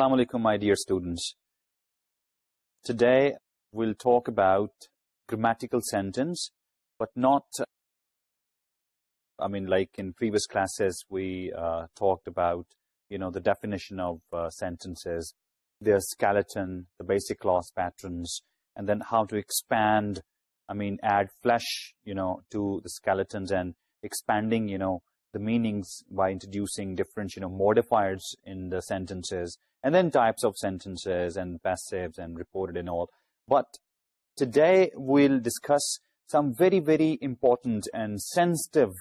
Assalamu my dear students. Today, we'll talk about grammatical sentence, but not, I mean, like in previous classes, we uh, talked about, you know, the definition of uh, sentences, their skeleton, the basic loss patterns, and then how to expand, I mean, add flesh, you know, to the skeletons and expanding, you know, the meanings by introducing different, you know, modifiers in the sentences and then types of sentences and passives and reported and all. But today we'll discuss some very, very important and sensitive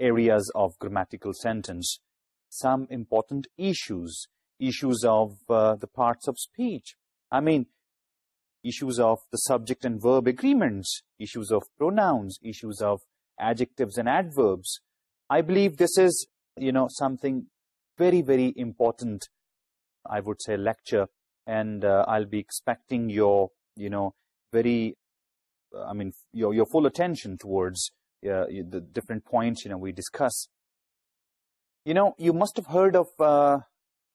areas of grammatical sentence, some important issues, issues of uh, the parts of speech. I mean, issues of the subject and verb agreements, issues of pronouns, issues of adjectives and adverbs. I believe this is, you know, something very, very important I would say, lecture. And uh, I'll be expecting your, you know, very, I mean, your, your full attention towards uh, the different points, you know, we discuss. You know, you must have heard of uh,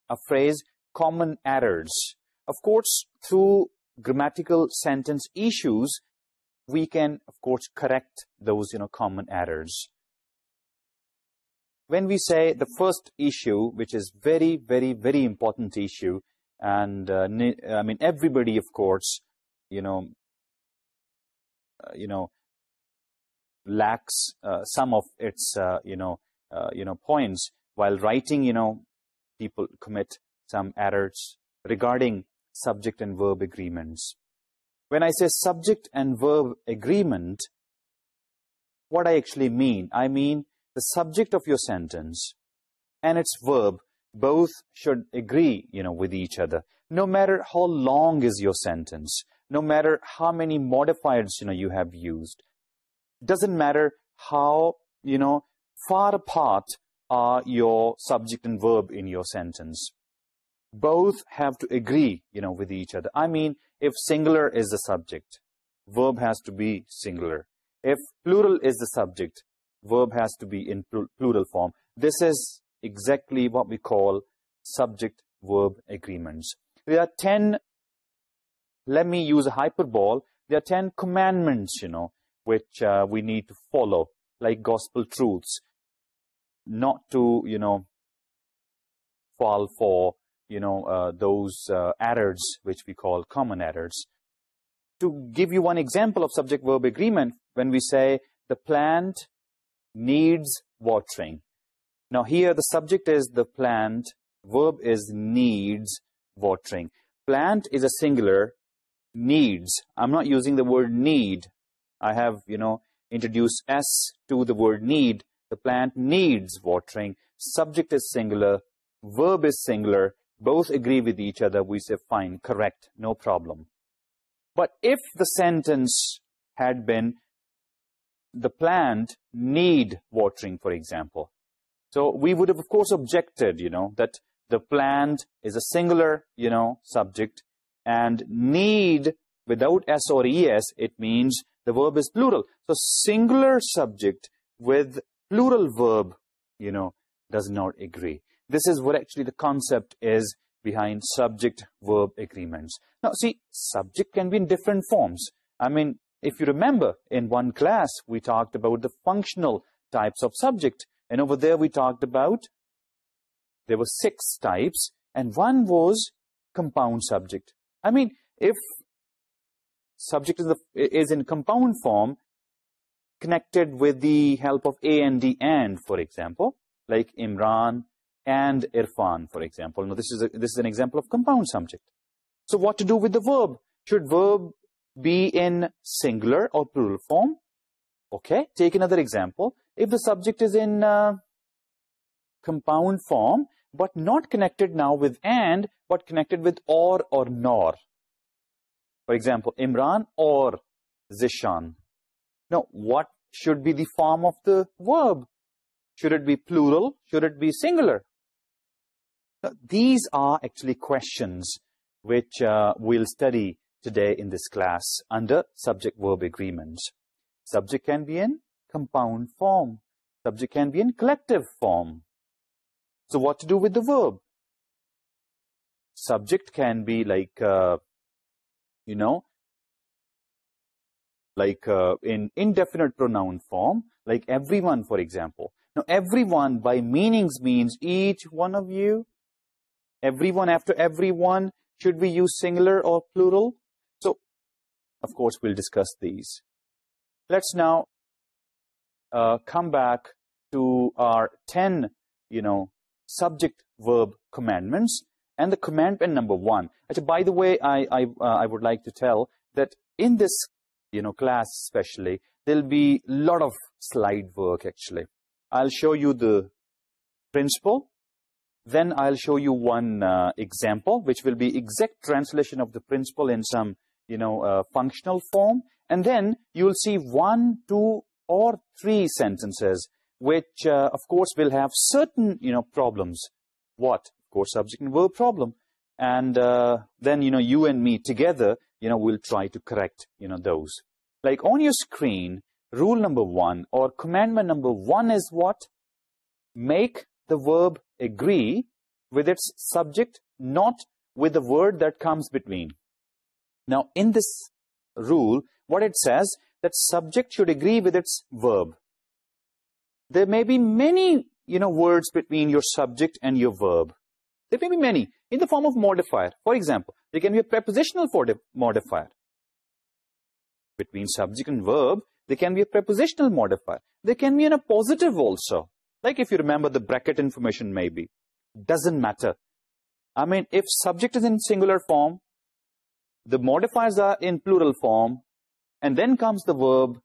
a phrase, common errors. Of course, through grammatical sentence issues, we can, of course, correct those, you know, common errors when we say the first issue, which is very, very, very important issue, and uh, I mean everybody, of course, you know, uh, you know, lacks uh, some of its, you know, you know, points while writing, you know, people commit some errors regarding subject and verb agreements. When I say subject and verb agreement, what I actually mean, I mean, the subject of your sentence and its verb both should agree you know with each other. No matter how long is your sentence no matter how many modifiers you know you have used doesn't matter how you know far apart are your subject and verb in your sentence. Both have to agree you know with each other. I mean if singular is the subject verb has to be singular. If plural is the subject verb has to be in plural form. This is exactly what we call subject-verb agreements. There are 10, let me use a hyperbole, there are 10 commandments, you know, which uh, we need to follow, like gospel truths, not to, you know, fall for, you know, uh, those uh, errors which we call common errors. To give you one example of subject-verb agreement, when we say the plant needs watering. Now here the subject is the plant, verb is needs watering. Plant is a singular, needs, I'm not using the word need. I have, you know, introduced S to the word need. The plant needs watering. Subject is singular, verb is singular. Both agree with each other. We say fine, correct, no problem. But if the sentence had been the plant need watering, for example. So we would have, of course, objected, you know, that the plant is a singular, you know, subject, and need, without S or ES, it means the verb is plural. So singular subject with plural verb, you know, does not agree. This is what actually the concept is behind subject-verb agreements. Now, see, subject can be in different forms. I mean, if you remember, in one class, we talked about the functional types of subject. And over there, we talked about, there were six types, and one was compound subject. I mean, if subject is, the, is in compound form, connected with the help of A and D and, for example, like Imran and Irfan, for example. Now, this is, a, this is an example of compound subject. So what to do with the verb? Should verb be in singular or plural form. Okay. Take another example. If the subject is in uh, compound form but not connected now with and but connected with or or nor. For example, Imran or Zishan. Now, what should be the form of the verb? Should it be plural? Should it be singular? Now, these are actually questions which uh, we'll study today in this class under subject-verb agreement. Subject can be in compound form. Subject can be in collective form. So what to do with the verb? Subject can be like, uh, you know, like uh, in indefinite pronoun form, like everyone, for example. Now, everyone by meanings means each one of you. Everyone after everyone. Should we use singular or plural? of course, we'll discuss these. Let's now uh, come back to our 10, you know, subject-verb commandments and the commandment number one. By the way, I, I, uh, I would like to tell that in this, you know, class especially, there'll be a lot of slide work, actually. I'll show you the principle. Then I'll show you one uh, example, which will be exact translation of the principle in some you know, functional form. And then you'll see one, two, or three sentences, which, uh, of course, will have certain, you know, problems. What? Of course, subject and verb problem. And uh, then, you know, you and me together, you know, we'll try to correct, you know, those. Like on your screen, rule number one or commandment number one is what? Make the verb agree with its subject, not with the word that comes between. Now, in this rule, what it says, that subject should agree with its verb. There may be many, you know, words between your subject and your verb. There may be many, in the form of modifier. For example, there can be a prepositional modifier. Between subject and verb, there can be a prepositional modifier. There can be appositive also. Like if you remember the bracket information maybe. Doesn't matter. I mean, if subject is in singular form, the modifiers are in plural form, and then comes the verb,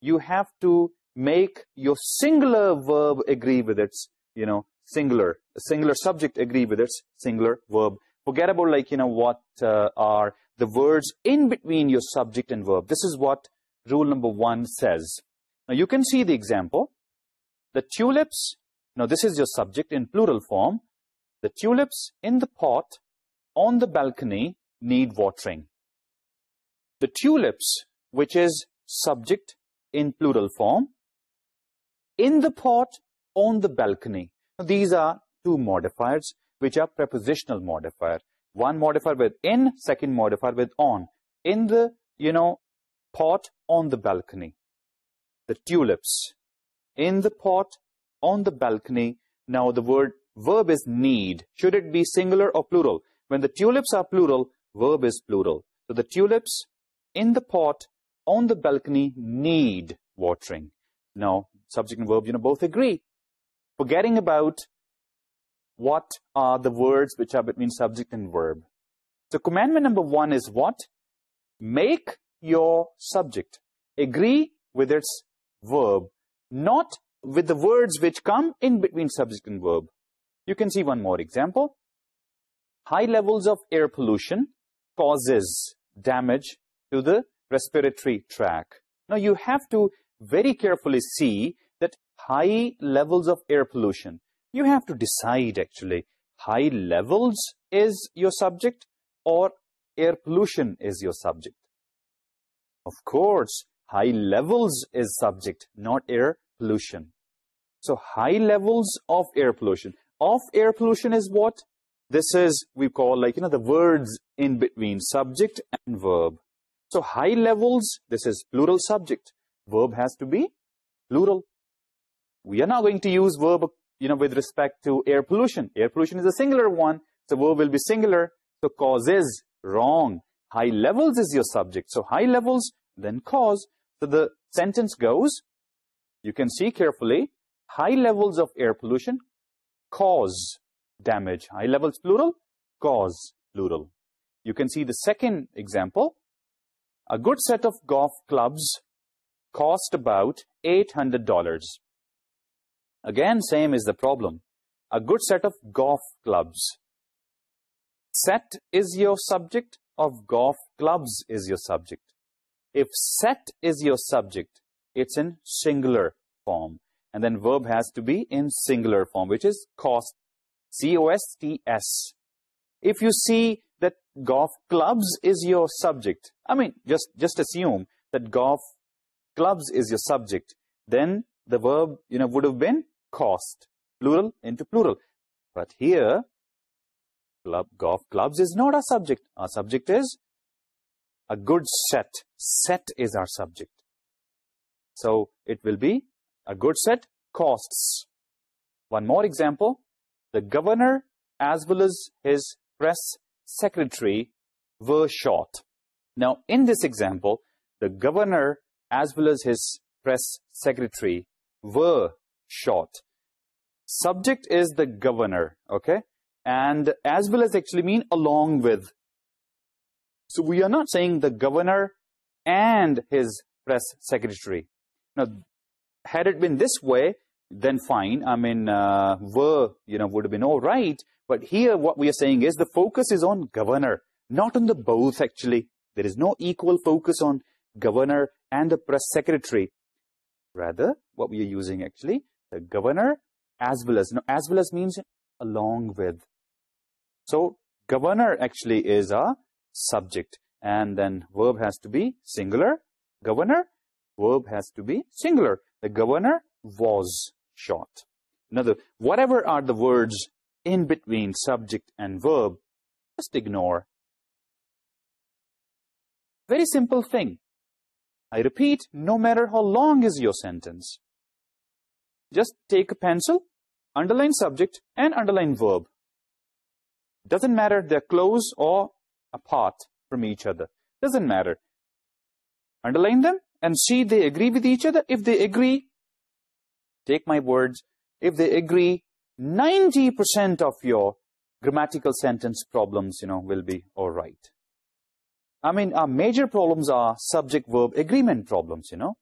you have to make your singular verb agree with its, you know, singular, singular subject agree with its singular verb. Forget about like, you know, what uh, are the words in between your subject and verb. This is what rule number one says. Now, you can see the example. The tulips, now this is your subject in plural form. The tulips in the pot on the balcony need watering. The tulips, which is subject in plural form, in the pot, on the balcony. These are two modifiers, which are prepositional modifiers. One modifier with in, second modifier with on. In the, you know, pot, on the balcony. The tulips, in the pot, on the balcony. Now, the word verb is need. Should it be singular or plural? When the tulips are plural, verb is plural. So the tulips in the pot on the balcony need watering. Now, subject and verb, you know, both agree. Forgetting about what are the words which are between subject and verb. So commandment number one is what? Make your subject agree with its verb, not with the words which come in between subject and verb. You can see one more example. High levels of air pollution causes damage to the respiratory tract. Now, you have to very carefully see that high levels of air pollution. You have to decide, actually, high levels is your subject or air pollution is your subject. Of course, high levels is subject, not air pollution. So, high levels of air pollution. Of air pollution is what? this is we call like you know the words in between subject and verb. So high levels this is plural subject. Verb has to be plural. We are now going to use verb you know with respect to air pollution. Air pollution is a singular one so verb will be singular. So cause is wrong. High levels is your subject. So high levels then cause. So the sentence goes you can see carefully high levels of air pollution cause damage. High levels plural, cause plural. You can see the second example. A good set of golf clubs cost about $800. Again, same is the problem. A good set of golf clubs. Set is your subject of golf clubs is your subject. If set is your subject, it's in singular form. And then verb has to be in singular form, which is cost Costs. If you see that golf clubs is your subject, I mean, just, just assume that golf clubs is your subject, then the verb, you know, would have been cost, plural into plural. But here, club, golf clubs is not our subject. Our subject is a good set. Set is our subject. So, it will be a good set, costs. One more example the governor as well as his press secretary were shot. Now, in this example, the governor as well as his press secretary were shot. Subject is the governor, okay? And as well as actually mean along with. So we are not saying the governor and his press secretary. Now, had it been this way, then fine. I mean, uh, were, you know, would have been all right. But here what we are saying is the focus is on governor, not on the both actually. There is no equal focus on governor and the press secretary. Rather, what we are using actually, the governor as well as. Now, as well as means along with. So, governor actually is a subject. And then verb has to be singular. Governor, verb has to be singular. The governor was short. In other whatever are the words in between subject and verb, just ignore. Very simple thing. I repeat, no matter how long is your sentence, just take a pencil, underline subject, and underline verb. Doesn't matter they're close or apart from each other. Doesn't matter. Underline them and see they agree with each other. If they agree, Take my words, if they agree, 90% of your grammatical sentence problems, you know, will be all right. I mean, our major problems are subject-verb agreement problems, you know.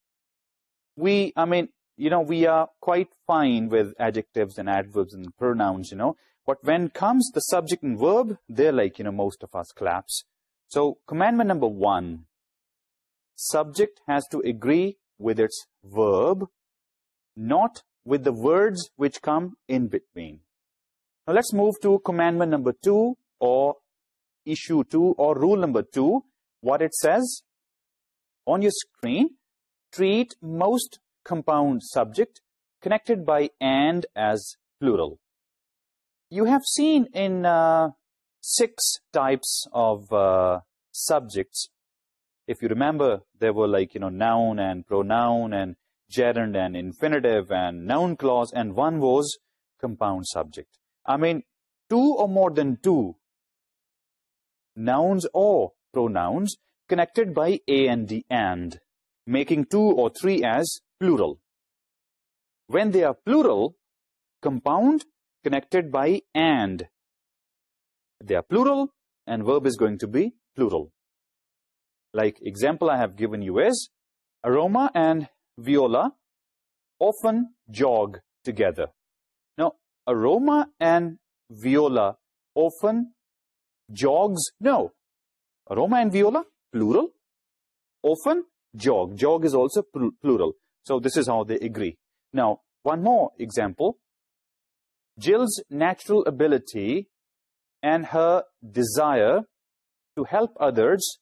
We, I mean, you know, we are quite fine with adjectives and adverbs and pronouns, you know. But when comes the subject and verb, they're like, you know, most of us collapse. So, commandment number one, subject has to agree with its verb not with the words which come in between. Now let's move to commandment number two or issue two or rule number two. What it says on your screen, treat most compound subject connected by and as plural. You have seen in uh, six types of uh, subjects, if you remember, there were like, you know, noun and pronoun and gerund and infinitive and noun clause and one was compound subject. I mean, two or more than two nouns or pronouns connected by a and d and, making two or three as plural. When they are plural, compound connected by and. They are plural and verb is going to be plural. Like example I have given you is aroma and viola often jog together. Now, aroma and viola often jogs, no, aroma and viola, plural, often jog, jog is also plural. So, this is how they agree. Now, one more example, Jill's natural ability and her desire to help others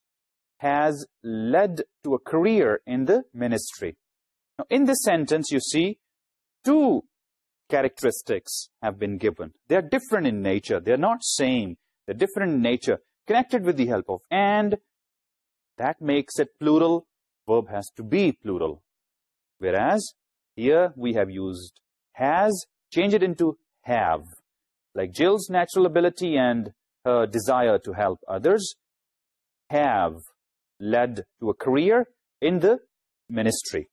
has led to a career in the ministry. In this sentence, you see two characteristics have been given. They are different in nature. They are not same. They're different in nature. Connected with the help of and. That makes it plural. Verb has to be plural. Whereas here we have used has. Change it into have. Like Jill's natural ability and her desire to help others have led to a career in the ministry.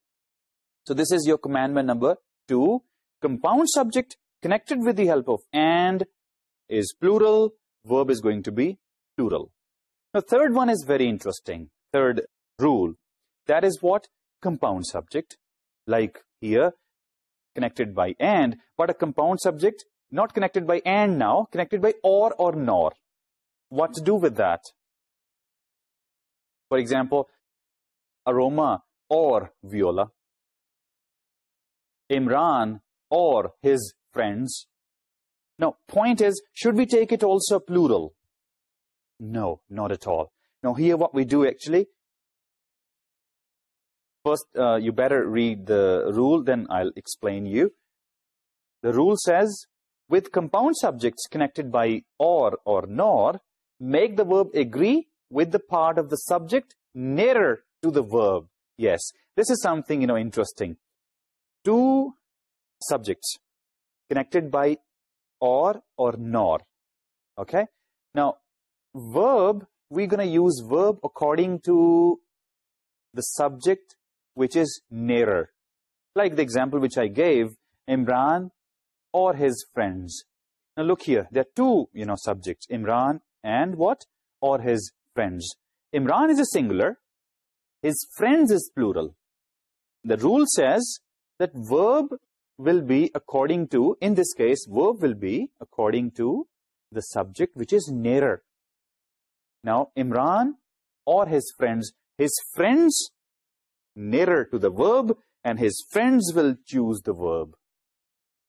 So this is your commandment number two. Compound subject connected with the help of and is plural. Verb is going to be plural. Now third one is very interesting. Third rule. That is what? Compound subject. Like here, connected by and. But a compound subject, not connected by and now, connected by or or nor. What to do with that? For example, aroma or viola. Imran or his friends. Now, point is, should we take it also plural? No, not at all. Now, here what we do actually. First, uh, you better read the rule, then I'll explain you. The rule says, with compound subjects connected by or or nor, make the verb agree with the part of the subject nearer to the verb. Yes, this is something, you know, interesting. Two subjects connected by or or nor, okay. Now verb we're going to use verb according to the subject which is nearer. Like the example which i gave imran or his friends. Now look here. There are two you know subjects imran and what? Or his friends. Imran is a singular. His friends is plural. The rule says that verb will be according to, in this case, verb will be according to the subject which is nearer. Now, Imran or his friends, his friends nearer to the verb and his friends will choose the verb.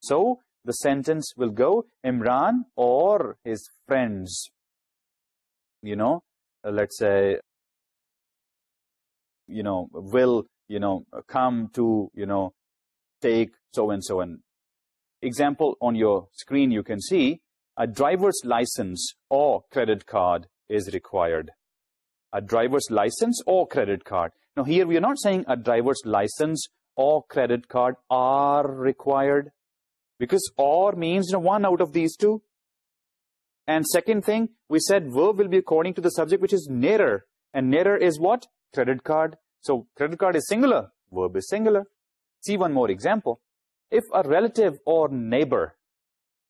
So, the sentence will go Imran or his friends. You know, uh, let's say, you know, will, you know, come to, you know, take so and so and example on your screen you can see a driver's license or credit card is required. A driver's license or credit card. Now here we are not saying a driver's license or credit card are required because or means you know, one out of these two. And second thing, we said verb will be according to the subject which is nearer. And nearer is what? Credit card. So credit card is singular, verb is singular. See one more example. If a relative or neighbor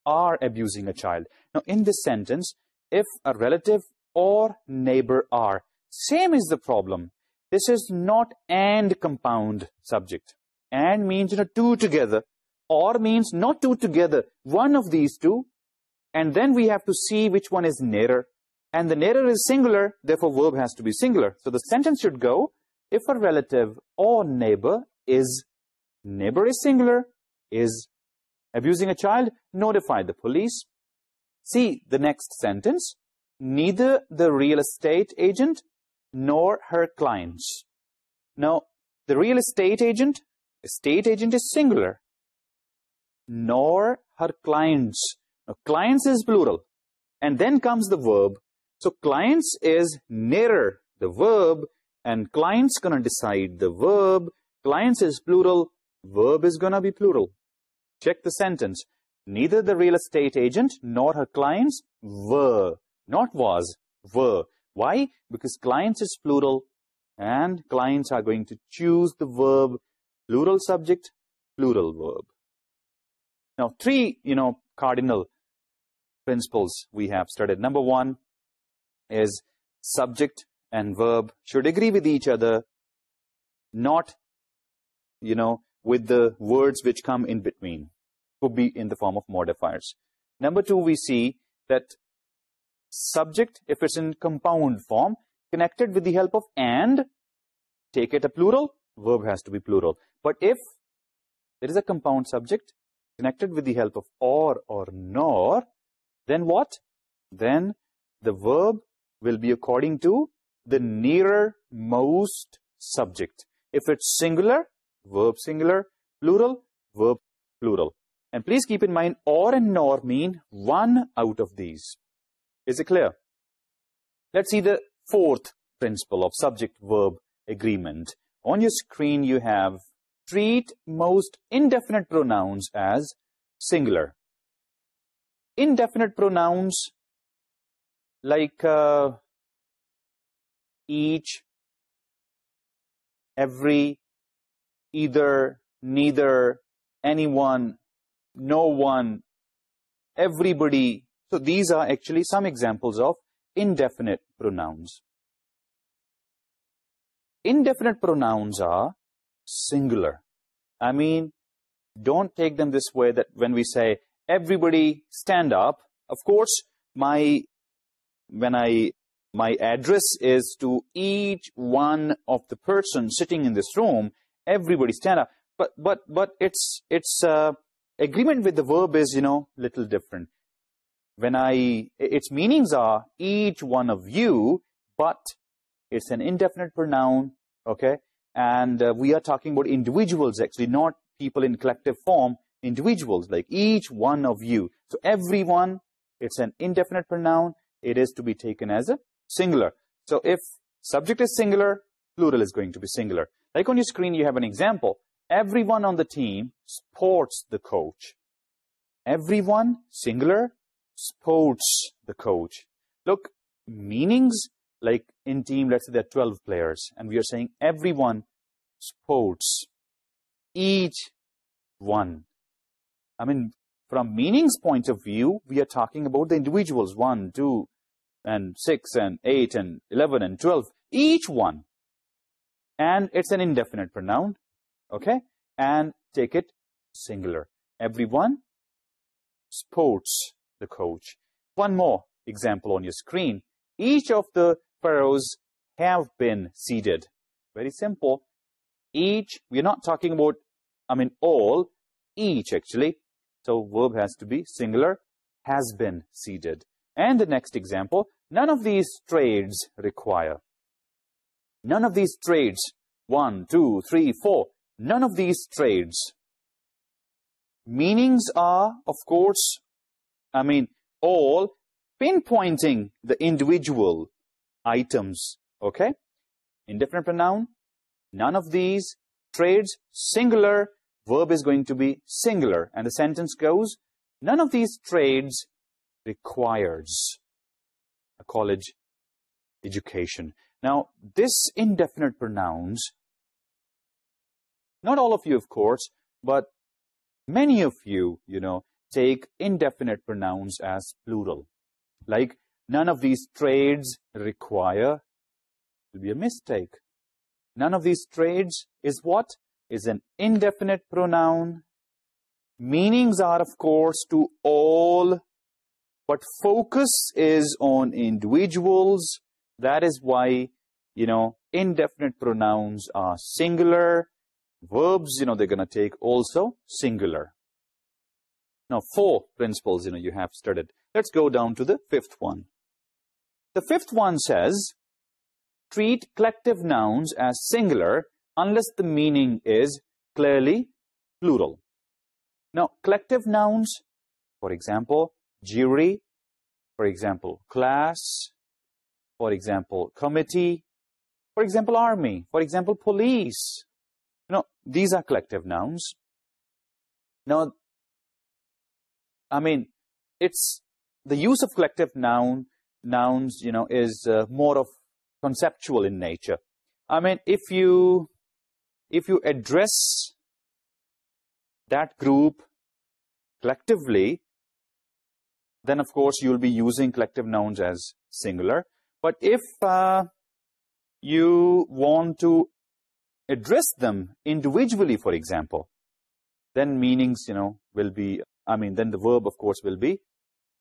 are abusing a child. Now, in this sentence, if a relative or neighbor are, same is the problem. This is not and compound subject. And means, you know, two together. Or means not two together, one of these two. And then we have to see which one is nearer. And the nearer is singular, therefore verb has to be singular. So the sentence should go, if a relative or neighbor is neighbor is singular, is abusing a child, notify the police. See the next sentence. Neither the real estate agent nor her clients. Now, the real estate agent, estate agent is singular. Nor her clients. Now, clients is plural. And then comes the verb. So, clients is nearer the verb and clients gonna decide the verb. Clients is plural verb is going to be plural. Check the sentence. Neither the real estate agent nor her clients were. Not was, were. Why? Because clients is plural and clients are going to choose the verb plural subject, plural verb. Now, three, you know, cardinal principles we have studied. Number one is subject and verb should agree with each other, not, you know, with the words which come in between. Could be in the form of modifiers. Number two, we see that subject, if it's in compound form, connected with the help of and, take it a plural, verb has to be plural. But if it is a compound subject, connected with the help of or or nor, then what? Then the verb will be according to the nearer most subject. If it's singular, verb singular, plural, verb plural. And please keep in mind or and nor mean one out of these. Is it clear? Let's see the fourth principle of subject-verb agreement. On your screen you have treat most indefinite pronouns as singular. Indefinite pronouns like uh, each, every, either, neither, anyone, no one, everybody. So these are actually some examples of indefinite pronouns. Indefinite pronouns are singular. I mean, don't take them this way that when we say, everybody stand up, of course, my, when I, my address is to each one of the person sitting in this room, Everybody stand up, but but but its it's uh, agreement with the verb is, you know, little different. When I, its meanings are each one of you, but it's an indefinite pronoun, okay? And uh, we are talking about individuals actually, not people in collective form, individuals, like each one of you. So everyone, it's an indefinite pronoun, it is to be taken as a singular. So if subject is singular, plural is going to be singular. Like on your screen, you have an example. Everyone on the team sports the coach. Everyone, singular, sports the coach. Look, meanings, like in team, let's say there are 12 players, and we are saying everyone sports. Each one. I mean, from meanings point of view, we are talking about the individuals, 1, 2, and 6, and 8, and 11, and 12, each one and it's an indefinite pronoun. Okay? And take it singular. Everyone sports the coach. One more example on your screen. Each of the pharaohs have been seeded. very simple. Each we're not talking about i mean all each actually. So verb has to be singular has been seeded. and the next example none of these trades require none of these trades, one, two, three, four, none of these trades. Meanings are, of course, I mean, all pinpointing the individual items, okay? Indefinite pronoun, none of these trades, singular, verb is going to be singular. And the sentence goes, none of these trades requires a college education. Now, this indefinite pronouns, not all of you, of course, but many of you, you know, take indefinite pronouns as plural. Like, none of these trades require, will be a mistake. None of these trades is what? Is an indefinite pronoun. Meanings are, of course, to all, but focus is on individuals, that is why, you know, indefinite pronouns are singular. verbs, you know, they're going to take also singular. Now, four principles, you know, you have studied. Let's go down to the fifth one. The fifth one says, treat collective nouns as singular unless the meaning is clearly plural. Now, collective nouns, for example, jury, for example, class, for example, committee, for example, army, for example, police. You know, these are collective nouns. Now, I mean, it's the use of collective noun nouns, you know, is uh, more of conceptual in nature. I mean, if you, if you address that group collectively, then, of course, you'll be using collective nouns as singular. But if uh, you want to address them individually, for example, then meanings, you know, will be, I mean, then the verb, of course, will be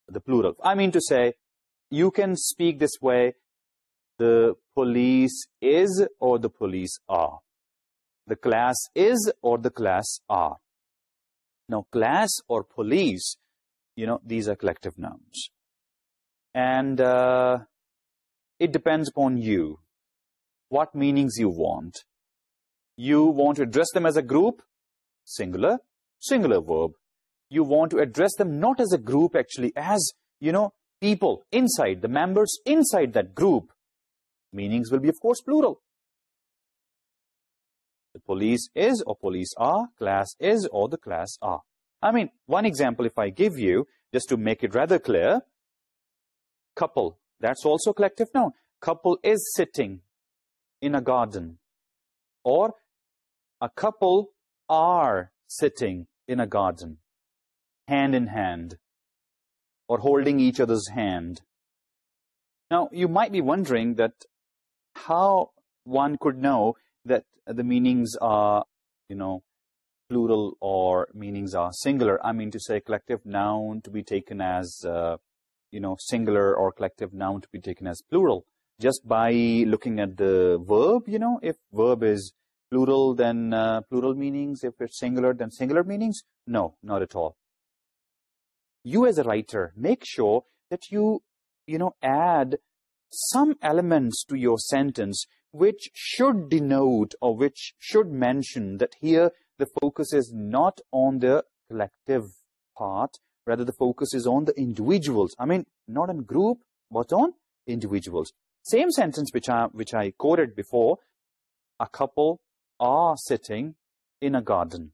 the plural. I mean to say, you can speak this way, the police is or the police are. The class is or the class are. Now, class or police, you know, these are collective nouns. And uh, it depends upon you. What meanings you want. You want to address them as a group? Singular. Singular verb. You want to address them not as a group actually, as, you know, people inside, the members inside that group. Meanings will be, of course, plural. The police is or police are, class is or the class are. I mean, one example if I give you, just to make it rather clear, couple that's also collective noun. Couple is sitting in a garden. Or a couple are sitting in a garden. Hand in hand. Or holding each other's hand. Now, you might be wondering that how one could know that the meanings are, you know, plural or meanings are singular. I mean to say collective noun to be taken as uh, you know, singular or collective noun to be taken as plural. Just by looking at the verb, you know, if verb is plural, then uh, plural meanings. If it's singular, then singular meanings. No, not at all. You as a writer, make sure that you, you know, add some elements to your sentence which should denote or which should mention that here the focus is not on the collective part, rather the focus is on the individuals. I mean, not on group, but on individuals. Same sentence which I, which I quoted before, a couple are sitting in a garden.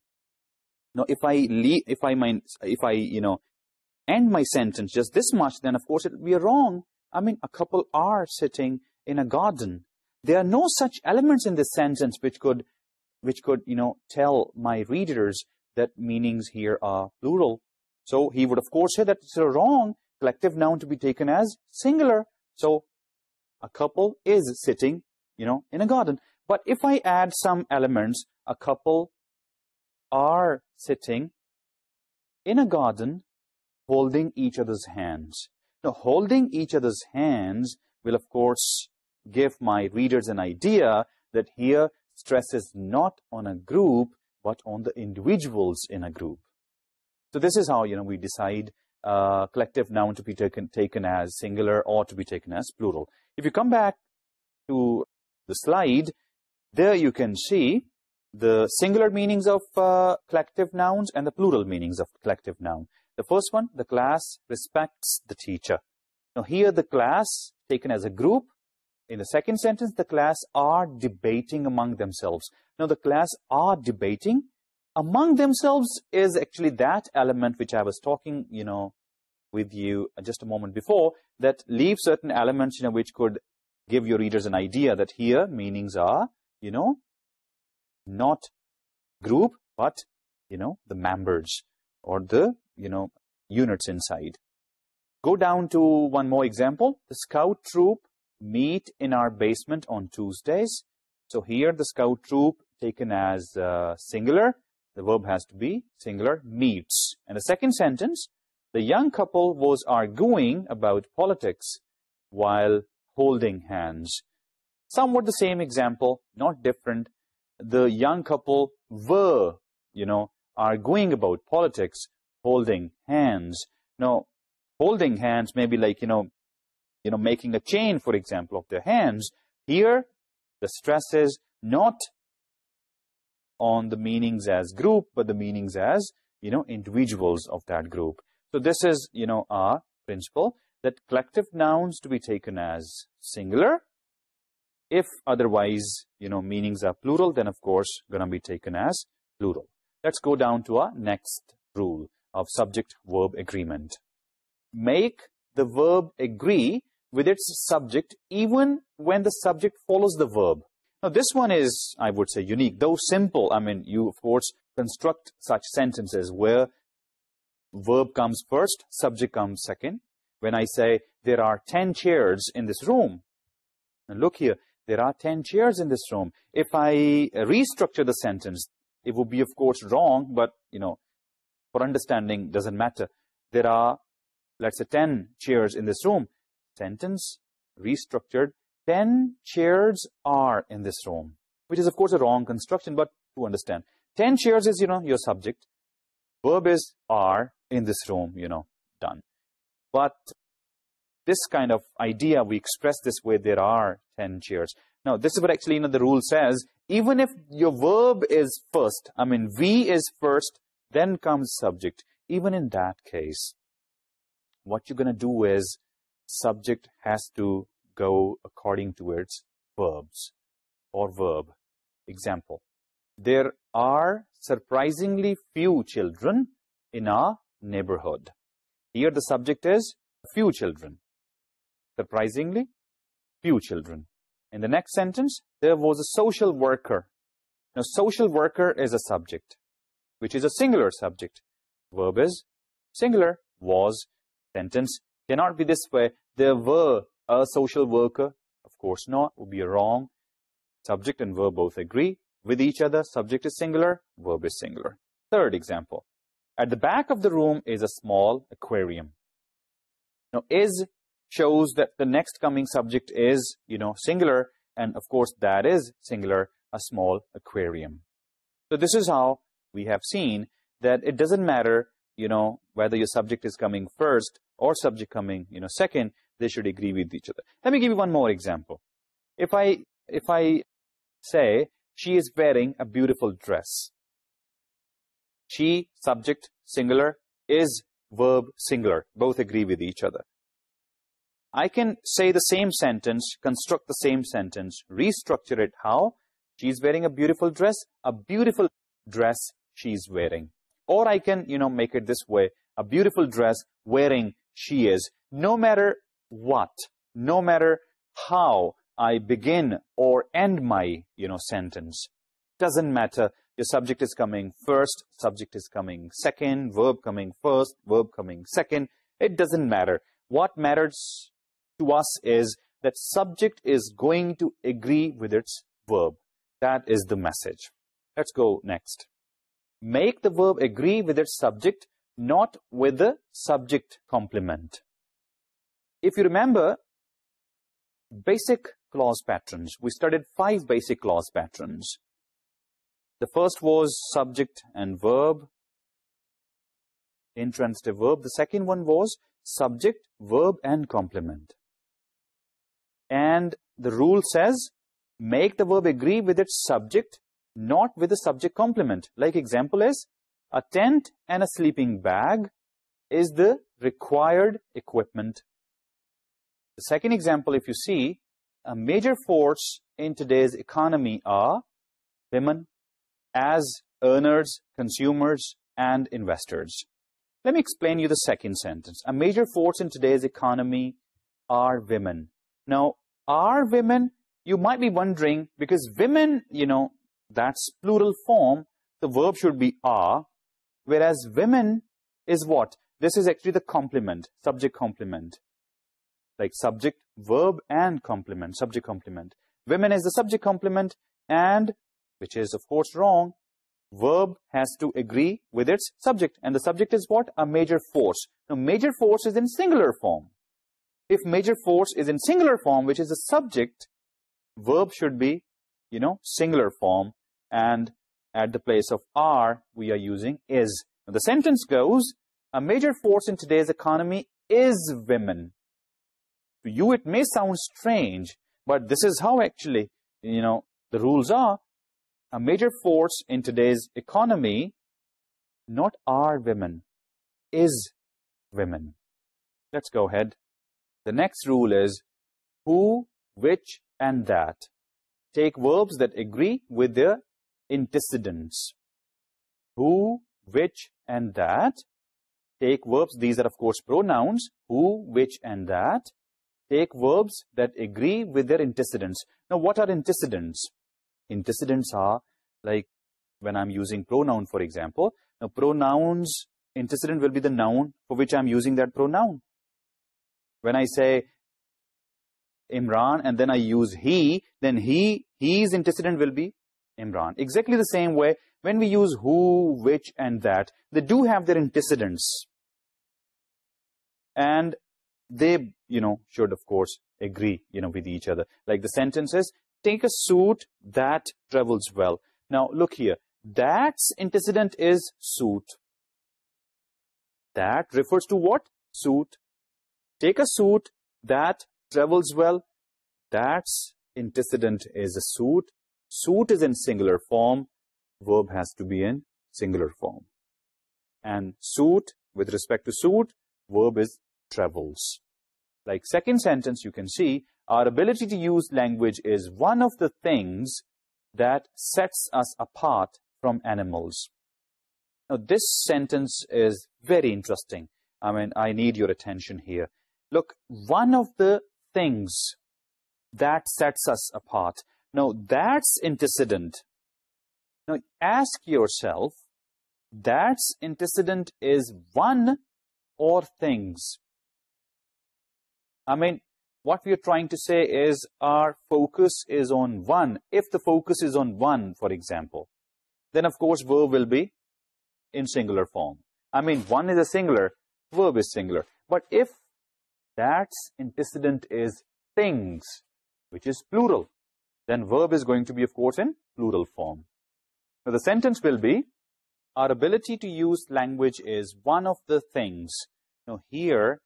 Now, if I leave, if I mind, if I, you know, end my sentence just this much, then of course it will be wrong. I mean, a couple are sitting in a garden. There are no such elements in this sentence which could, which could, you know, tell my readers that meanings here are plural so he would of course say that it's a wrong collective noun to be taken as singular. So a couple is sitting, you know, in a garden. But if I add some elements, a couple are sitting in a garden holding each other's hands. Now, holding each other's hands will, of course, give my readers an idea that here stress is not on a group, but on the individuals in a group. So this is how, you know, we decide uh, collective noun to be taken, taken as singular or to be taken as plural. If you come back to the slide, there you can see the singular meanings of uh, collective nouns and the plural meanings of collective noun. The first one, the class respects the teacher. Now here the class taken as a group. In the second sentence, the class are debating among themselves. Now the class are debating among themselves is actually that element which I was talking, you know, with you just a moment before, that leave certain elements, you know, which could give your readers an idea that here meanings are, you know, not group, but, you know, the members or the, you know, units inside. Go down to one more example. The scout troop meet in our basement on Tuesdays. So here the scout troop taken as uh, singular the verb has to be singular meets. And the second sentence, the young couple was arguing about politics while holding hands. Somewhat the same example, not different. The young couple were, you know, arguing about politics, holding hands. Now, holding hands may be like, you know, you know, making a chain, for example, of their hands. Here, the stress is not on the meanings as group, but the meanings as you know individuals of that group. So this is you know our principle that collective nouns to be taken as singular. if otherwise, you know, meanings are plural, then of course, gonna be taken as plural. Let's go down to our next rule of subject-verb agreement. Make the verb agree with its subject even when the subject follows the verb. Now, this one is, I would say, unique, though simple. I mean, you, of course, construct such sentences where verb comes first, subject comes second. When I say, there are 10 chairs in this room, and look here, there are 10 chairs in this room. If I restructure the sentence, it would be, of course, wrong, but, you know, for understanding, doesn't matter. There are, let's say, 10 chairs in this room. Sentence, restructured, Ten chairs are in this room, which is of course a wrong construction. But to understand, ten chairs is you know your subject, verb is are in this room, you know done. But this kind of idea, we express this way, there are ten chairs. Now, this is what actually, you know, the rule says, even if your verb is first, I mean, V is first, then comes subject. Even in that case, what you're going to do is, subject has to go according to its verbs or verb. Example, there are surprisingly few children in our neighborhood. Here the subject is few children. Surprisingly, few children. In the next sentence, there was a social worker. Now, social worker is a subject, which is a singular subject. Verb is singular, was, sentence cannot be this way. There were a social worker? Of course not. would be wrong. Subject and verb both agree with each other. Subject is singular, verb is singular. Third example. At the back of the room is a small aquarium. Now, is shows that the next coming subject is, you know, singular. And of course, that is singular, a small aquarium. So this is how we have seen that it doesn't matter, you know, whether your subject is coming first or subject coming, you know, second they should agree with each other. Let me give you one more example. If I, if I say, she is wearing a beautiful dress. She, subject, singular, is verb, singular. Both agree with each other. I can say the same sentence, construct the same sentence, restructure it how? She is wearing a beautiful dress, a beautiful dress she is wearing. Or I can, you know, make it this way, a beautiful dress wearing she is. No matter what no matter how i begin or end my you know sentence. Doesn't matter. Your subject is coming first subject is coming second verb coming first verb coming second. It doesn't matter. What matters to us is that subject is going to agree with its verb. That is the message. Let's go next. Make the verb agree with its subject not with the subject complement. If you remember, basic clause patterns, we studied five basic clause patterns. The first was subject and verb, intransitive verb. The second one was subject, verb, and complement. And the rule says, make the verb agree with its subject, not with the subject complement. Like example is, a tent and a sleeping bag is the required equipment the second example, if you see, a major force in today's economy are women as earners, consumers, and investors. Let me explain you the second sentence. A major force in today's economy are women. Now, are women, you might be wondering, because women, you know, that's plural form, the verb should be are, whereas women is what? This is actually the complement, subject complement like subject, verb and complement, subject complement. Women is the subject complement and, which is of course wrong, verb has to agree with its subject. And the subject is what? A major force. Now major force is in singular form. If major force is in singular form, which is the subject, verb should be, you know, singular form. And at the place of are, we are using is. Now the sentence goes, a major force in today's economy is women. To you, it may sound strange, but this is how actually you know the rules a major force in today's economy not are women, is women. Let's go ahead. The next rule is who, which and that. Take verbs that agree with their antecedents. Who, which and that. Take verbs, these are of course pronouns, who, which and that take verbs that agree with their antecedents. Now, what are antecedents? Antecedents are like when I'm using pronoun, for example. Now, pronouns, antecedent will be the noun for which I'm using that pronoun. When I say Imran and then I use he, then he, his antecedent will be Imran. Exactly the same way, when we use who, which and that, they do have their antecedents. And they, you know, should, of course, agree, you know, with each other. Like the sentence is, take a suit that travels well. Now, look here. That's antecedent is suit. That refers to what? Suit. Take a suit that travels well. That's antecedent is a suit. Suit is in singular form. Verb has to be in singular form. And suit, with respect to suit, verb is travels like second sentence, you can see our ability to use language is one of the things that sets us apart from animals. Now, this sentence is very interesting. I mean, I need your attention here. Look, one of the things that sets us apart. Now, that's antecedent. Now, ask yourself, that's antecedent is one or things. I mean, what we are trying to say is our focus is on one. If the focus is on one, for example, then of course verb will be in singular form. I mean, one is a singular, verb is singular. But if that's antecedent is things, which is plural, then verb is going to be, of course, in plural form. Now, the sentence will be, our ability to use language is one of the things. Now, here,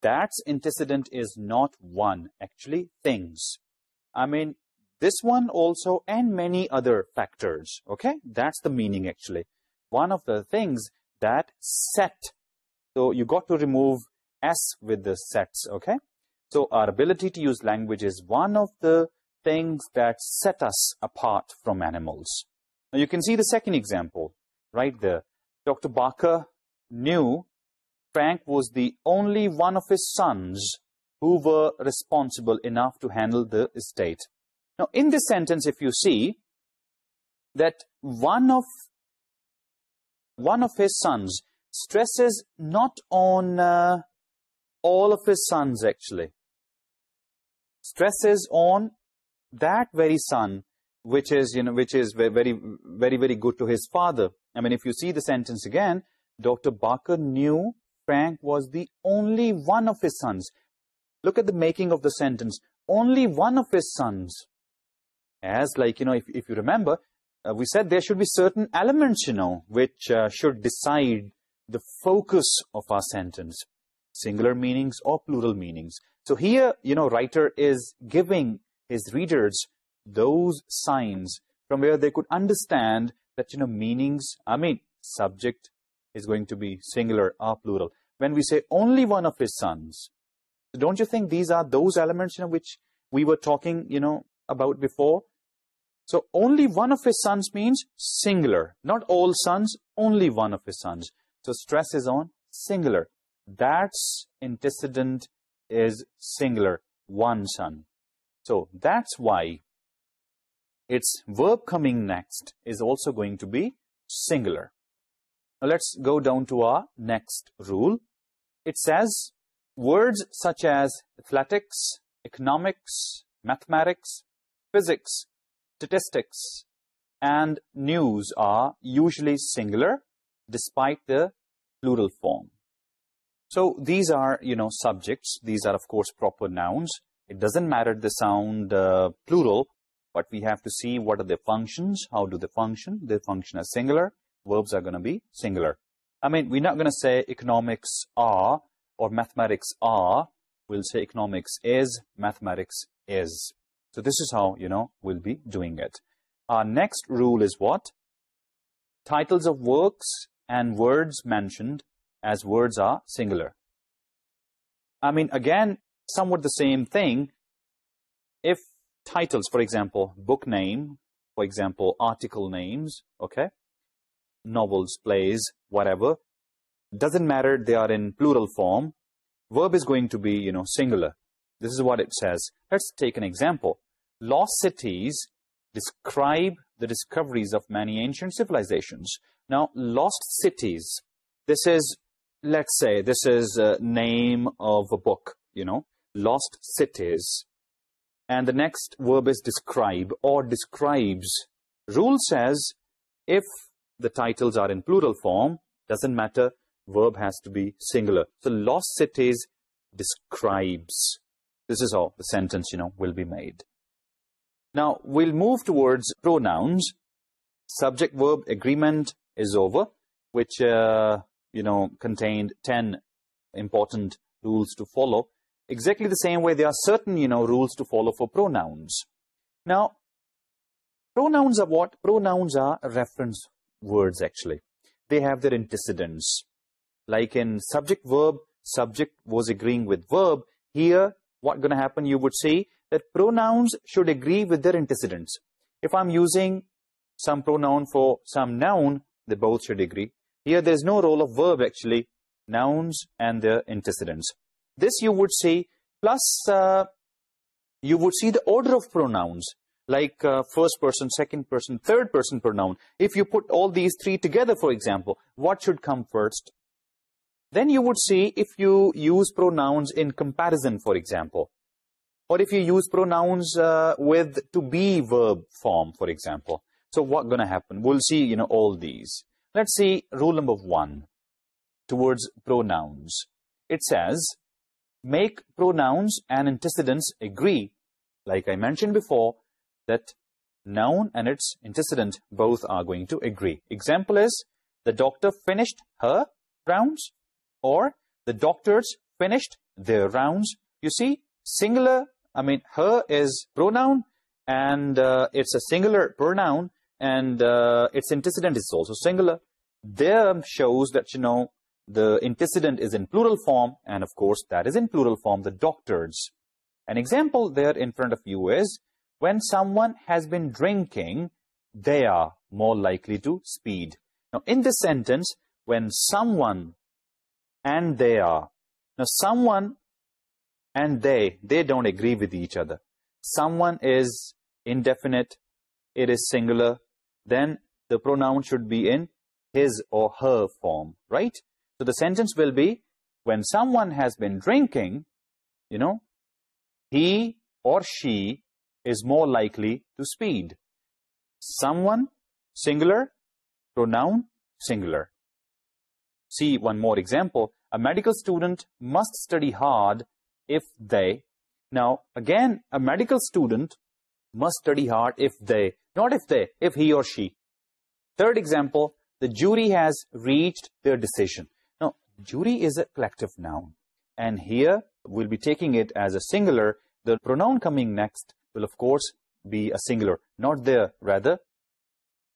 that's antecedent is not one, actually, things. I mean, this one also and many other factors, okay? That's the meaning, actually. One of the things that set. So you got to remove S with the sets, okay? So our ability to use language is one of the things that set us apart from animals. Now you can see the second example right there. Dr. Barker knew Frank was the only one of his sons who were responsible enough to handle the estate. Now, in this sentence, if you see that one of one of his sons stresses not on uh, all of his sons, actually. Stresses on that very son, which is, you know, which is very, very, very good to his father. I mean, if you see the sentence again, Dr. Barker knew Frank was the only one of his sons. Look at the making of the sentence. Only one of his sons. As like, you know, if, you remember, uh, we said there should be certain elements, you know, which uh, should decide the focus of our sentence. Singular meanings or plural meanings. So here, you know, writer is giving his readers those signs from where they could understand that, you know, meanings, I mean, subject, is going to be singular or plural. When we say only one of his sons, don't you think these are those elements you know, which we were talking you know, about before? So only one of his sons means singular. Not all sons, only one of his sons. So stress is on singular. That's antecedent is singular, one son. So that's why its verb coming next is also going to be singular. Let's go down to our next rule. It says, words such as athletics, economics, mathematics, physics, statistics, and news are usually singular despite the plural form. So these are, you know, subjects. These are, of course, proper nouns. It doesn't matter the sound uh, plural, but we have to see what are their functions, how do they function. They function as singular verbs are going to be singular. I mean, we're not going to say economics are or mathematics are. We'll say economics is, mathematics is. So this is how, you know, we'll be doing it. Our next rule is what? Titles of works and words mentioned as words are singular. I mean, again, somewhat the same thing. If titles, for example, book name, for example, article names, okay, novels, plays, whatever. Doesn't matter, they are in plural form. Verb is going to be, you know, singular. This is what it says. Let's take an example. Lost cities describe the discoveries of many ancient civilizations. Now, lost cities, this is, let's say, this is a name of a book, you know, lost cities. And the next verb is describe or describes. Rule says, if the titles are in plural form, doesn't matter, verb has to be singular. So lost cities describes. This is how the sentence, you know, will be made. Now, we'll move towards pronouns. Subject-verb agreement is over, which, uh, you know, contained 10 important rules to follow. Exactly the same way there are certain, you know, rules to follow for pronouns. Now, pronouns are what? Pronouns are reference words actually. They have their antecedents. Like in subject verb, subject was agreeing with verb. Here, what going to happen? You would say that pronouns should agree with their antecedents. If I'm using some pronoun for some noun, they both should agree. Here, there's no role of verb actually. Nouns and their antecedents. This you would say, plus uh, you would see the order of pronouns like uh, first person, second person, third person pronoun. If you put all these three together, for example, what should come first? Then you would see if you use pronouns in comparison, for example. Or if you use pronouns uh, with to be verb form, for example. So what's going to happen? We'll see, you know, all these. Let's see rule number one towards pronouns. It says, make pronouns and antecedents agree. Like I mentioned before, that noun and its antecedent both are going to agree. Example is, the doctor finished her rounds or the doctors finished their rounds. You see, singular, I mean, her is pronoun and uh, it's a singular pronoun and uh, its antecedent is also singular. There shows that, you know, the antecedent is in plural form and, of course, that is in plural form, the doctors. An example there in front of you is, when someone has been drinking, they are more likely to speed. Now, in the sentence, when someone and they are, now, someone and they, they don't agree with each other. Someone is indefinite, it is singular, then the pronoun should be in his or her form, right? So, the sentence will be, when someone has been drinking, you know, he or she is more likely to speed. Someone, singular, pronoun, singular. See one more example. A medical student must study hard if they. Now, again, a medical student must study hard if they. Not if they, if he or she. Third example, the jury has reached their decision. Now, jury is a collective noun. And here, we'll be taking it as a singular. The pronoun coming next will of course be a singular. Not there, rather,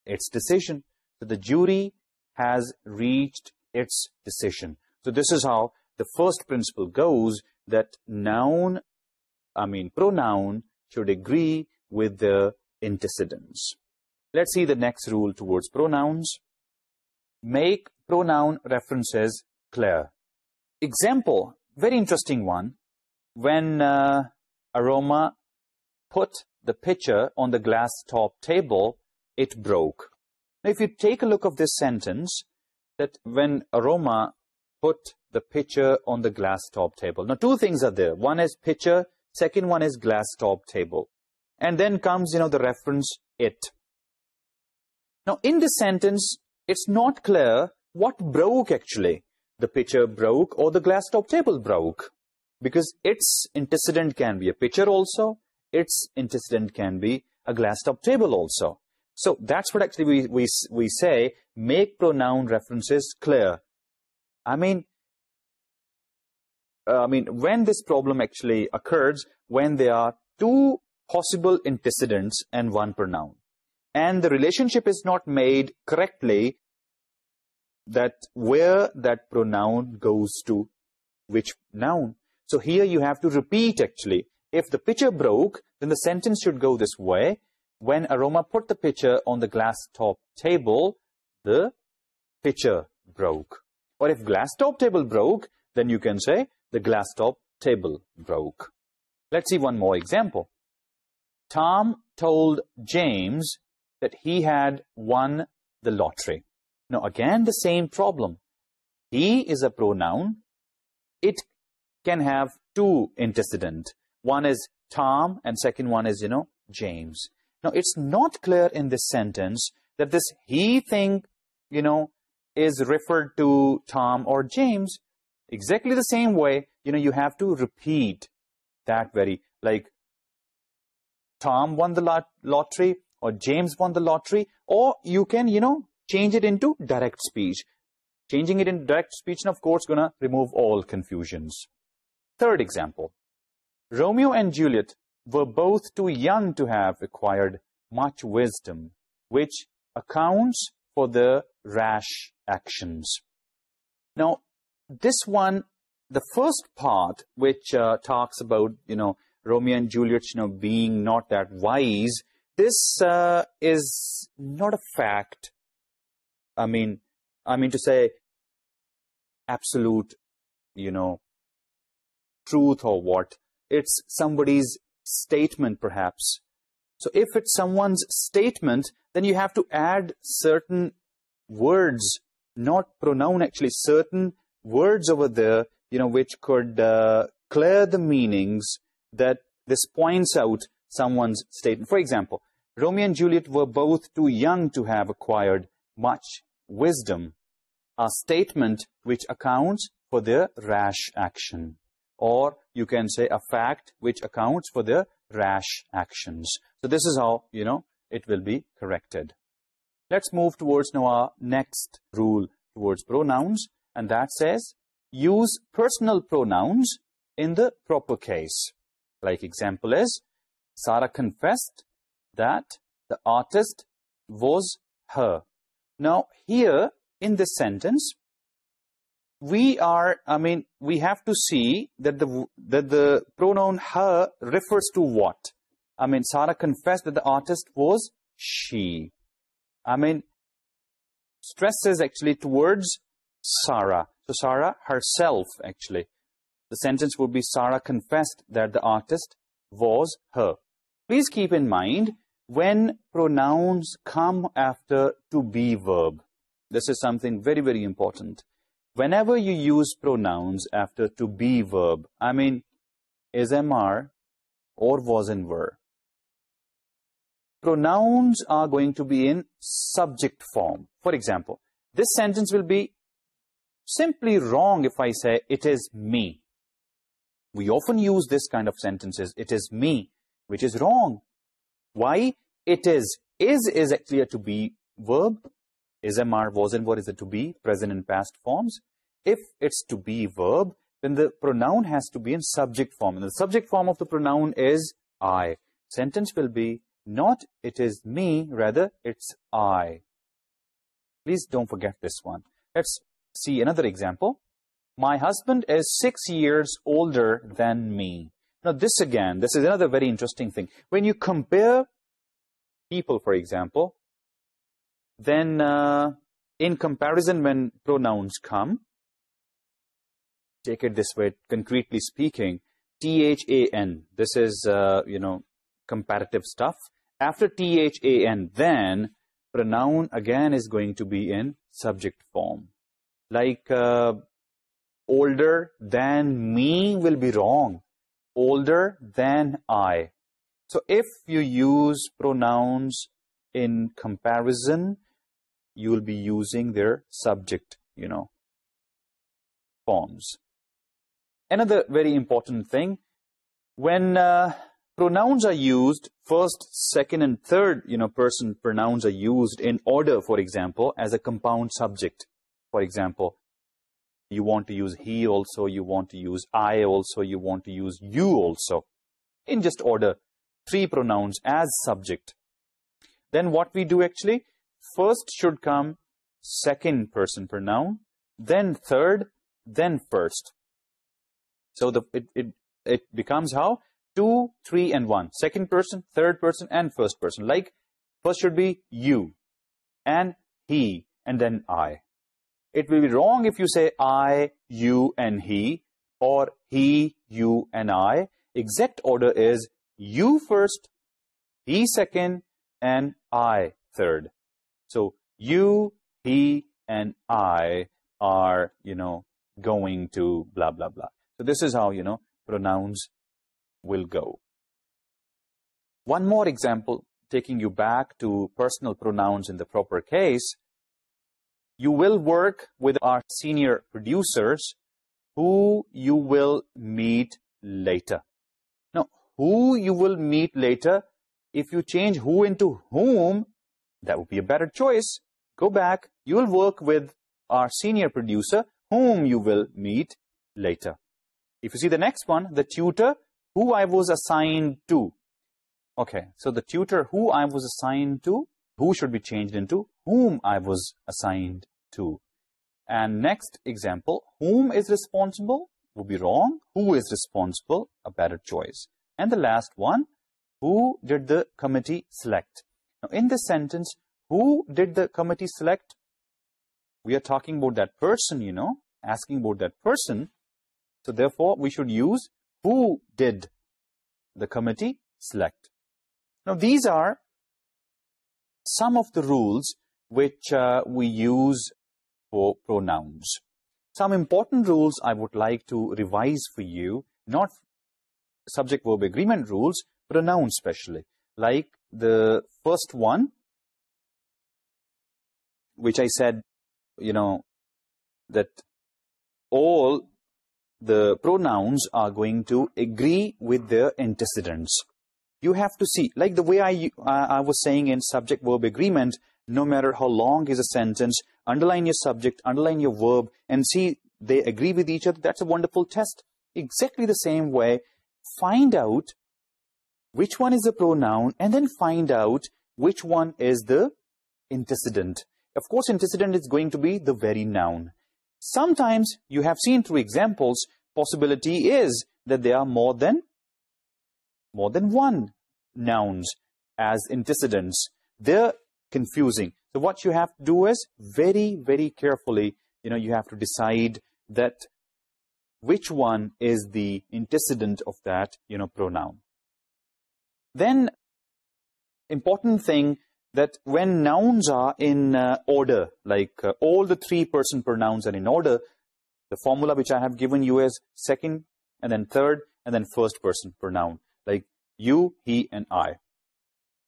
its decision. So the jury has reached its decision. So this is how the first principle goes, that noun, I mean pronoun, should agree with the antecedents. Let's see the next rule towards pronouns. Make pronoun references clear. Example, very interesting one. When uh, aroma put the pitcher on the glass top table, it broke. Now, if you take a look of this sentence, that when Roma put the pitcher on the glass top table. Now, two things are there. One is pitcher, second one is glass top table. And then comes, you know, the reference it. Now, in this sentence, it's not clear what broke actually. The pitcher broke or the glass top table broke. Because its antecedent can be a pitcher also, its antecedent can be a glass top table also. So that's what actually we, we, we say, make pronoun references clear. I mean, uh, I mean, when this problem actually occurs, when there are two possible antecedents and one pronoun, and the relationship is not made correctly, that where that pronoun goes to which noun. So here you have to repeat actually if the pitcher broke, then the sentence should go this way. When Aroma put the pitcher on the glass top table, the pitcher broke. Or if glass top table broke, then you can say the glass top table broke. Let's see one more example. Tom told James that he had won the lottery. Now again the same problem. He is a pronoun. It can have two antecedent. One is Tom, and second one is, you know, James. Now, it's not clear in this sentence that this he thing, you know, is referred to Tom or James. Exactly the same way, you know, you have to repeat that very, like, Tom won the lottery, or James won the lottery, or you can, you know, change it into direct speech. Changing it in direct speech, of course, going to remove all confusions. Third example. Romeo and Juliet were both too young to have acquired much wisdom, which accounts for the rash actions. Now, this one, the first part, which uh, talks about, you know, Romeo and Juliet, you know, being not that wise, this uh, is not a fact. I mean, I mean to say absolute, you know, truth or what it's somebody's statement, perhaps. So if it's someone's statement, then you have to add certain words, not pronoun actually, certain words over there, you know, which could uh, clear the meanings that this points out someone's statement. For example, Romeo and Juliet were both too young to have acquired much wisdom, a statement which accounts for their rash action. Or you can say a fact which accounts for the rash actions. So this is how, you know, it will be corrected. Let's move towards now our next rule towards pronouns. And that says, use personal pronouns in the proper case. Like example is, Sarah confessed that the artist was her. Now, here in this sentence, we are, I mean, we have to see that the, that the pronoun her refers to what? I mean, Sarah confessed that the artist was she. I mean, stresses actually towards Sarah, So, Sarah herself, actually. The sentence would be, Sarah confessed that the artist was her. Please keep in mind, when pronouns come after to be verb, this is something very, very important whenever you use pronouns after to be verb, I mean, is MR or was in were. Pronouns are going to be in subject form. For example, this sentence will be simply wrong if I say, it is me. We often use this kind of sentences, it is me, which is wrong. Why? It is. Is is a clear to be verb is am was and what is it to be present in past forms. If it's to be verb then the pronoun has to be in subject form. And the subject form of the pronoun is i. Sentence will be not it is me rather it's i. Please don't forget this one. Let's see another example. My husband is 6 years older than me. Now this again this is another very interesting thing. When you compare people for example then uh, in comparison when pronouns come, take it this way, concretely speaking, T-H-A-N, this is, uh, you know, comparative stuff. After T-H-A-N, then pronoun again is going to be in subject form. Like uh, older than me will be wrong. Older than I. So if you use pronouns in comparison you will be using their subject you know forms. Another very important thing when uh, pronouns are used first second and third you know person pronouns are used in order for example as a compound subject. For example you want to use he also you want to use i also you want to use you also. In just order three pronouns as subject then what we do actually, first should come second person pronoun, then third, then first. So the it, it, it becomes how? Two, three, and one. Second person, third person, and first person. Like, first should be you, and he, and then I. It will be wrong if you say I, you, and he, or he, you, and I. Exact order is you first, he second, and I third. So you, he, and I are, you know, going to blah, blah, blah. So this is how, you know, pronouns will go. One more example, taking you back to personal pronouns in the proper case. You will work with our senior producers who you will meet later. Now, who you will meet later if you change who into whom, that would be a better choice. Go back, you will work with our senior producer, whom you will meet later. If you see the next one, the tutor who I was assigned to. Okay, so the tutor who I was assigned to, who should be changed into whom I was assigned to. And next example, whom is responsible would be wrong. Who is responsible, a better choice. And the last one, who did the committee select? Now, in this sentence, who did the committee select? We are talking about that person, you know, asking about that person. So, therefore, we should use who did the committee select. Now, these are some of the rules which uh, we use for pronouns. Some important rules I would like to revise for you, not subject-verb agreement rules, a noun, specially like the first one, which I said, you know, that all the pronouns are going to agree with their antecedents. You have to see, like the way I, uh, I was saying in subject-verb agreement, no matter how long is a sentence, underline your subject, underline your verb, and see they agree with each other. That's a wonderful test. Exactly the same way, find out which one is a pronoun and then find out which one is the antecedent. Of course, antecedent is going to be the very noun. Sometimes you have seen through examples, possibility is that there are more than more than one nouns as antecedents. They're confusing. So what you have to do is very, very carefully, you know, you have to decide that which one is the antecedent of that, you know, pronoun. Then, important thing that when nouns are in uh, order, like uh, all the three-person pronouns are in order, the formula which I have given you is second and then third and then first-person pronoun, like you, he, and I.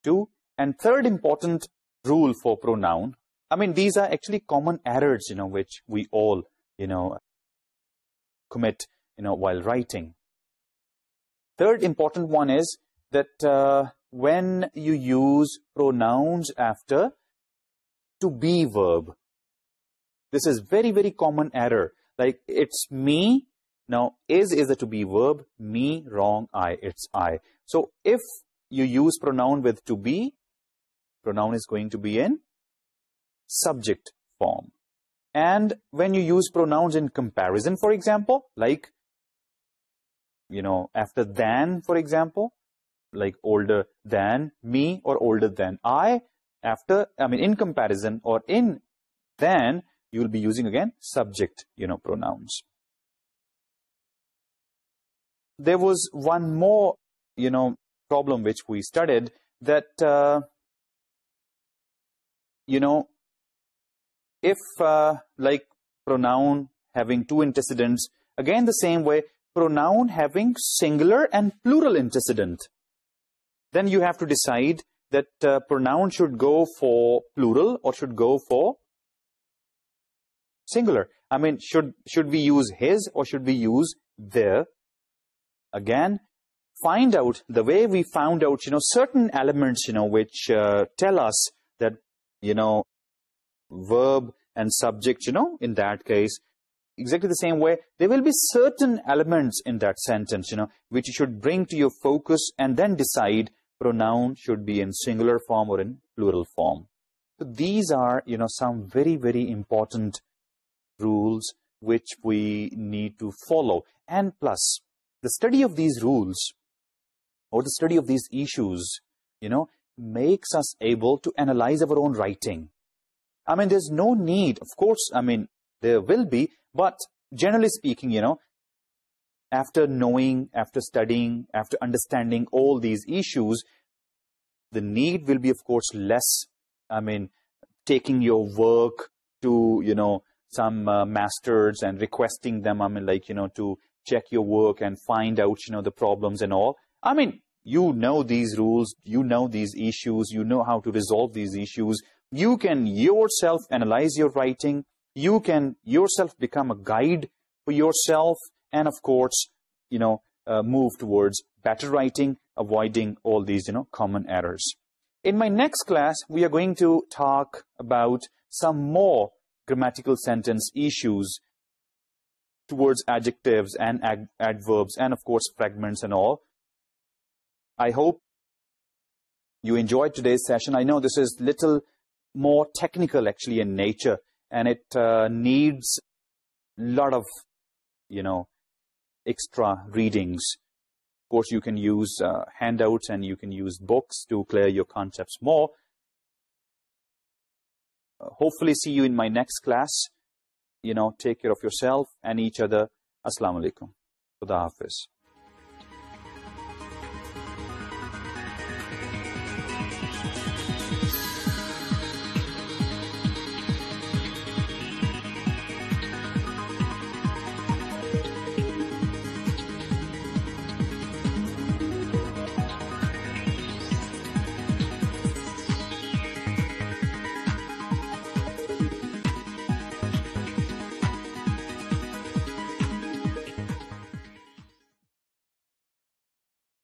Two, and third important rule for pronoun, I mean, these are actually common errors, you know, which we all, you know, commit, you know, while writing. Third important one is that uh, when you use pronouns after to be verb, this is very, very common error. Like, it's me. Now, is is a to be verb. Me, wrong, I, it's I. So, if you use pronoun with to be, pronoun is going to be in subject form. And when you use pronouns in comparison, for example, like, you know, after than, for example, like older than me or older than I. After I mean in comparison or in than you will be using again subject you know pronouns. There was one more you know problem which we studied that uh, you know if uh, like pronoun having two antecedents again the same way pronoun having singular and plural antecedent then you have to decide that uh, pronoun should go for plural or should go for singular. I mean, should, should we use his or should we use their? Again, find out the way we found out, you know, certain elements, you know, which uh, tell us that, you know, verb and subject, you know, in that case, exactly the same way, there will be certain elements in that sentence, you know, which you should bring to your focus and then decide noun should be in singular form or in plural form. So these are, you know, some very, very important rules which we need to follow. And plus, the study of these rules or the study of these issues, you know, makes us able to analyze our own writing. I mean, there's no need, of course, I mean, there will be, but generally speaking, you know, after knowing, after studying, after understanding all these issues, the need will be, of course, less, I mean, taking your work to, you know, some uh, masters and requesting them, I mean, like, you know, to check your work and find out, you know, the problems and all. I mean, you know these rules, you know these issues, you know how to resolve these issues. You can yourself analyze your writing. You can yourself become a guide for yourself and, of course, you know, uh, move towards better writing avoiding all these, you know, common errors. In my next class, we are going to talk about some more grammatical sentence issues towards adjectives and ad adverbs and, of course, fragments and all. I hope you enjoyed today's session. I know this is little more technical, actually, in nature, and it uh, needs a lot of, you know, extra readings. Of course, you can use uh, handouts and you can use books to clear your concepts more. Uh, hopefully see you in my next class. You know, take care of yourself and each other. Assalamu alaikum. Khuda Hafiz.